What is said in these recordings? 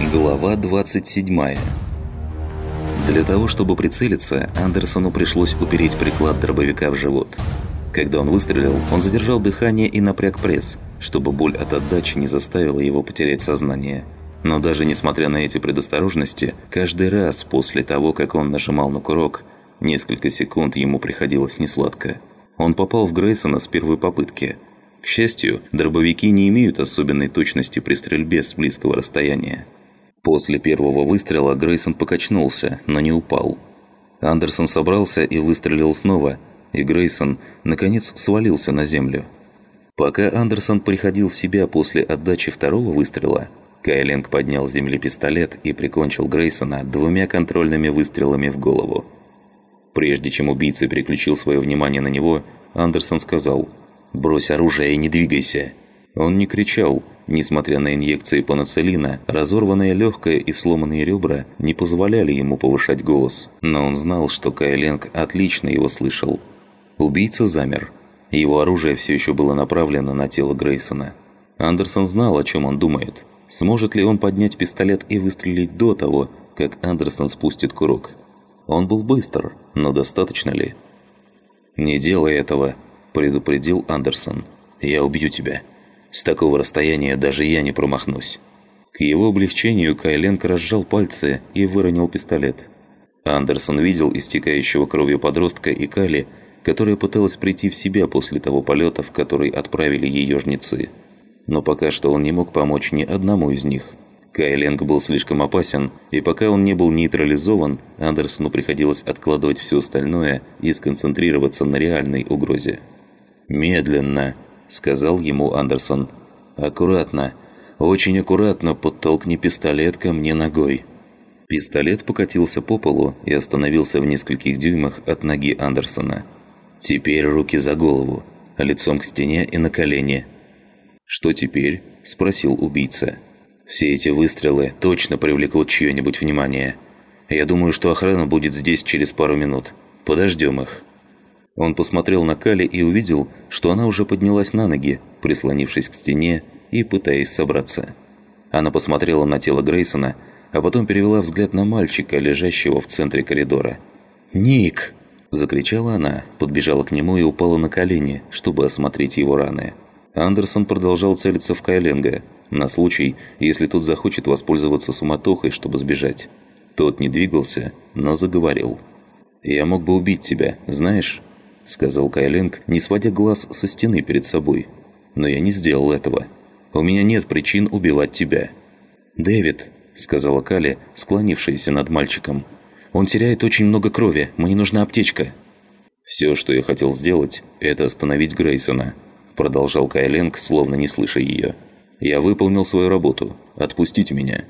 Глава 27 Для того, чтобы прицелиться, Андерсону пришлось упереть приклад дробовика в живот. Когда он выстрелил, он задержал дыхание и напряг пресс, чтобы боль от отдачи не заставила его потерять сознание. Но даже несмотря на эти предосторожности, каждый раз после того, как он нажимал на курок, несколько секунд ему приходилось несладко. Он попал в Грейсона с первой попытки. К счастью, дробовики не имеют особенной точности при стрельбе с близкого расстояния. После первого выстрела Грейсон покачнулся, но не упал. Андерсон собрался и выстрелил снова, и Грейсон, наконец, свалился на землю. Пока Андерсон приходил в себя после отдачи второго выстрела, Кайленг поднял с земли пистолет и прикончил Грейсона двумя контрольными выстрелами в голову. Прежде чем убийца переключил свое внимание на него, Андерсон сказал «Брось оружие и не двигайся». Он не кричал, Несмотря на инъекции панацелина, разорванное легкое и сломанные ребра не позволяли ему повышать голос. Но он знал, что Кайленг отлично его слышал. Убийца замер. Его оружие все еще было направлено на тело Грейсона. Андерсон знал, о чем он думает. Сможет ли он поднять пистолет и выстрелить до того, как Андерсон спустит курок? Он был быстр, но достаточно ли? «Не делай этого», – предупредил Андерсон. «Я убью тебя». С такого расстояния даже я не промахнусь. К его облегчению Кайленко разжал пальцы и выронил пистолет. Андерсон видел истекающего кровью подростка и Кали, которая пыталась прийти в себя после того полета, в который отправили ее жнецы. Но пока что он не мог помочь ни одному из них. Кайленг был слишком опасен, и пока он не был нейтрализован, Андерсону приходилось откладывать все остальное и сконцентрироваться на реальной угрозе. «Медленно», сказал ему Андерсон. «Аккуратно, очень аккуратно подтолкни пистолет ко мне ногой». Пистолет покатился по полу и остановился в нескольких дюймах от ноги Андерсона. «Теперь руки за голову, лицом к стене и на колени». «Что теперь?» – спросил убийца. «Все эти выстрелы точно привлекут чье-нибудь внимание. Я думаю, что охрана будет здесь через пару минут. Подождем их». Он посмотрел на Кали и увидел, что она уже поднялась на ноги, прислонившись к стене и пытаясь собраться. Она посмотрела на тело Грейсона, а потом перевела взгляд на мальчика, лежащего в центре коридора. «Ник!» – закричала она, подбежала к нему и упала на колени, чтобы осмотреть его раны. Андерсон продолжал целиться в Кайленга, на случай, если тот захочет воспользоваться суматохой, чтобы сбежать. Тот не двигался, но заговорил. «Я мог бы убить тебя, знаешь?» Сказал Кайленг, не сводя глаз со стены перед собой. «Но я не сделал этого. У меня нет причин убивать тебя». «Дэвид», – сказала Кали, склонившаяся над мальчиком. «Он теряет очень много крови, мне нужна аптечка». «Все, что я хотел сделать, это остановить Грейсона», – продолжал Кайленг, словно не слыша ее. «Я выполнил свою работу. Отпустите меня».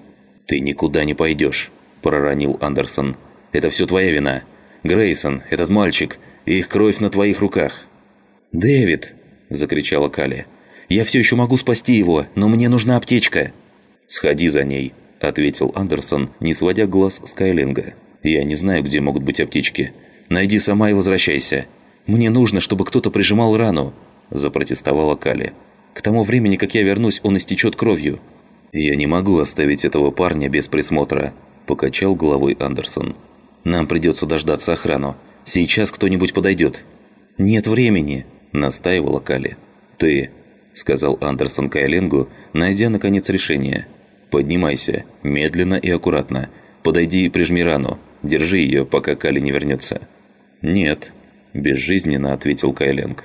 «Ты никуда не пойдешь», – проронил Андерсон. «Это все твоя вина. Грейсон, этот мальчик, их кровь на твоих руках». «Дэвид!» – закричала Кали. «Я все еще могу спасти его, но мне нужна аптечка!» «Сходи за ней», – ответил Андерсон, не сводя глаз с Кайлинга. «Я не знаю, где могут быть аптечки. Найди сама и возвращайся. Мне нужно, чтобы кто-то прижимал рану», – запротестовала Кали. «К тому времени, как я вернусь, он истечет кровью». «Я не могу оставить этого парня без присмотра», – покачал головой Андерсон. «Нам придется дождаться охрану. Сейчас кто-нибудь подойдет». «Нет времени», – настаивала Кали. «Ты», – сказал Андерсон Кайленгу, найдя наконец решение. «Поднимайся, медленно и аккуратно. Подойди и прижми рану. Держи ее, пока Кали не вернется». «Нет», – безжизненно ответил Кайленг.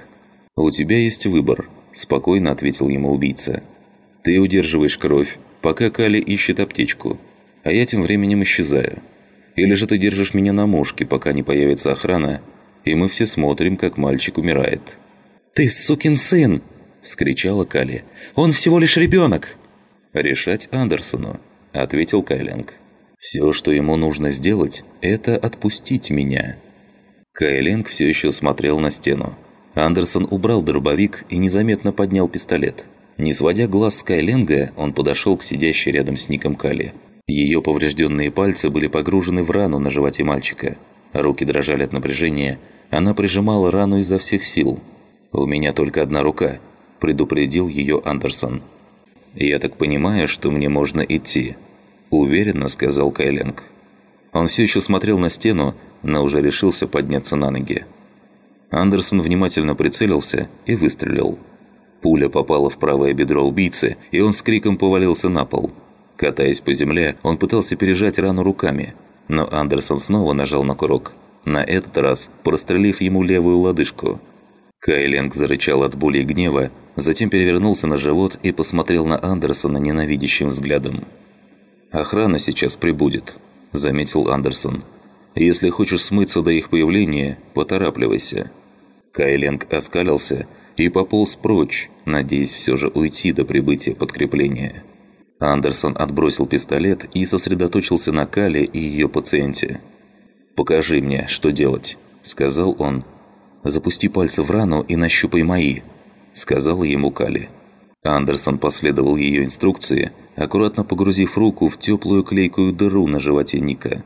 «У тебя есть выбор», – спокойно ответил ему убийца. «Ты удерживаешь кровь, пока Кали ищет аптечку, а я тем временем исчезаю. Или же ты держишь меня на мушке, пока не появится охрана, и мы все смотрим, как мальчик умирает». «Ты сукин сын!» – вскричала Кали. «Он всего лишь ребенок!» «Решать Андерсону», – ответил Кайленг. «Все, что ему нужно сделать, это отпустить меня». Кайленг все еще смотрел на стену. Андерсон убрал дробовик и незаметно поднял пистолет. Не сводя глаз с Кайленга, он подошел к сидящей рядом с Ником Кали. Ее поврежденные пальцы были погружены в рану на животе мальчика. Руки дрожали от напряжения. Она прижимала рану изо всех сил. «У меня только одна рука», – предупредил ее Андерсон. «Я так понимаю, что мне можно идти». Уверенно сказал Кайленг. Он все еще смотрел на стену, но уже решился подняться на ноги. Андерсон внимательно прицелился и выстрелил. Пуля попала в правое бедро убийцы, и он с криком повалился на пол. Катаясь по земле, он пытался пережать рану руками, но Андерсон снова нажал на курок, на этот раз прострелив ему левую лодыжку. Кайленг зарычал от боли и гнева, затем перевернулся на живот и посмотрел на Андерсона ненавидящим взглядом. «Охрана сейчас прибудет», – заметил Андерсон. «Если хочешь смыться до их появления, поторапливайся». Кайленг оскалился и пополз прочь, надеясь все же уйти до прибытия подкрепления. Андерсон отбросил пистолет и сосредоточился на Кале и ее пациенте. «Покажи мне, что делать», – сказал он. «Запусти пальцы в рану и нащупай мои», – сказала ему Кали. Андерсон последовал ее инструкции, аккуратно погрузив руку в теплую клейкую дыру на животе Ника.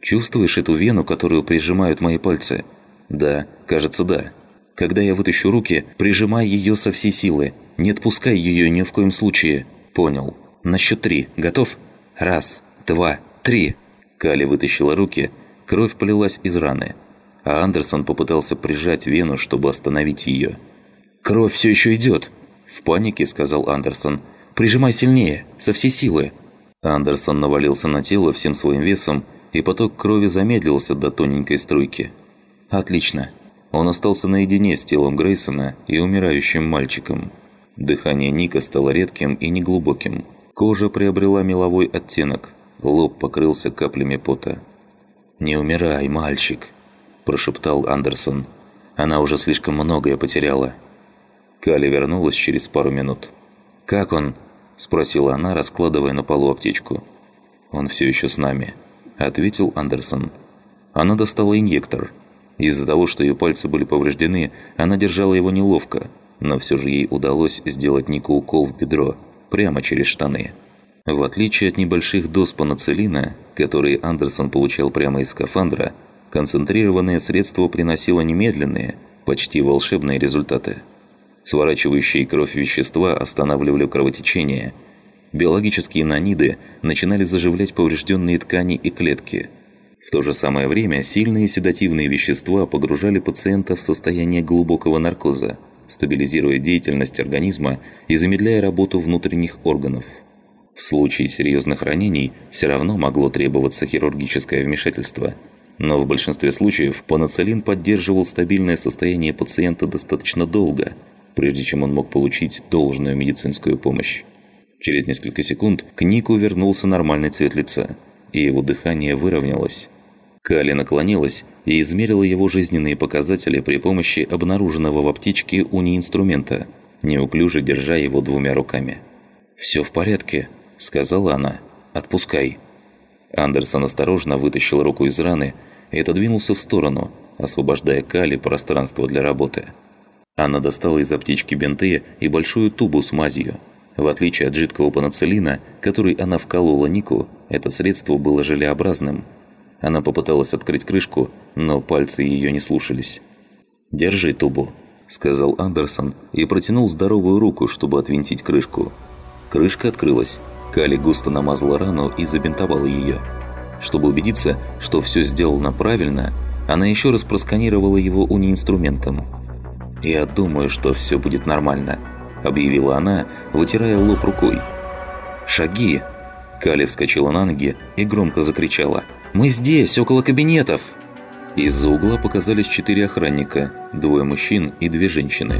«Чувствуешь эту вену, которую прижимают мои пальцы?» «Да, кажется, да». Когда я вытащу руки, прижимай ее со всей силы. Не отпускай ее ни в коем случае. Понял. На счет три. Готов? Раз, два, три. Кали вытащила руки. Кровь полилась из раны. А Андерсон попытался прижать вену, чтобы остановить ее. «Кровь все еще идет!» В панике сказал Андерсон. «Прижимай сильнее, со всей силы!» Андерсон навалился на тело всем своим весом, и поток крови замедлился до тоненькой струйки. «Отлично. Он остался наедине с телом Грейсона и умирающим мальчиком. Дыхание Ника стало редким и неглубоким. Кожа приобрела меловой оттенок, лоб покрылся каплями пота. «Не умирай, мальчик», – прошептал Андерсон. «Она уже слишком многое потеряла». Кали вернулась через пару минут. «Как он?» – спросила она, раскладывая на полу аптечку. «Он все еще с нами», – ответил Андерсон. Она достала инъектор – из-за того, что ее пальцы были повреждены, она держала его неловко, но все же ей удалось сделать Нику укол в бедро, прямо через штаны. В отличие от небольших доз панацелина, которые Андерсон получал прямо из скафандра, концентрированное средство приносило немедленные, почти волшебные результаты. Сворачивающие кровь вещества останавливали кровотечение. Биологические наниды начинали заживлять поврежденные ткани и клетки – в то же самое время сильные седативные вещества погружали пациента в состояние глубокого наркоза, стабилизируя деятельность организма и замедляя работу внутренних органов. В случае серьезных ранений все равно могло требоваться хирургическое вмешательство. Но в большинстве случаев панацелин поддерживал стабильное состояние пациента достаточно долго, прежде чем он мог получить должную медицинскую помощь. Через несколько секунд к Нику вернулся нормальный цвет лица, и его дыхание выровнялось. Кали наклонилась и измерила его жизненные показатели при помощи обнаруженного в аптечке уни-инструмента, неуклюже держа его двумя руками. «Все в порядке», – сказала она. «Отпускай». Андерсон осторожно вытащил руку из раны и отодвинулся в сторону, освобождая Кали пространство для работы. Она достала из аптечки бинты и большую тубу с мазью. В отличие от жидкого панацелина, который она вколола Нику, это средство было желеобразным – она попыталась открыть крышку, но пальцы ее не слушались. «Держи тубу», – сказал Андерсон и протянул здоровую руку, чтобы отвинтить крышку. Крышка открылась. Кали густо намазала рану и забинтовала ее. Чтобы убедиться, что все сделано правильно, она еще раз просканировала его уни-инструментом. «Я думаю, что все будет нормально», – объявила она, вытирая лоб рукой. «Шаги!» Кали вскочила на ноги и громко закричала – «Мы здесь, около кабинетов!» Из-за угла показались четыре охранника, двое мужчин и две женщины.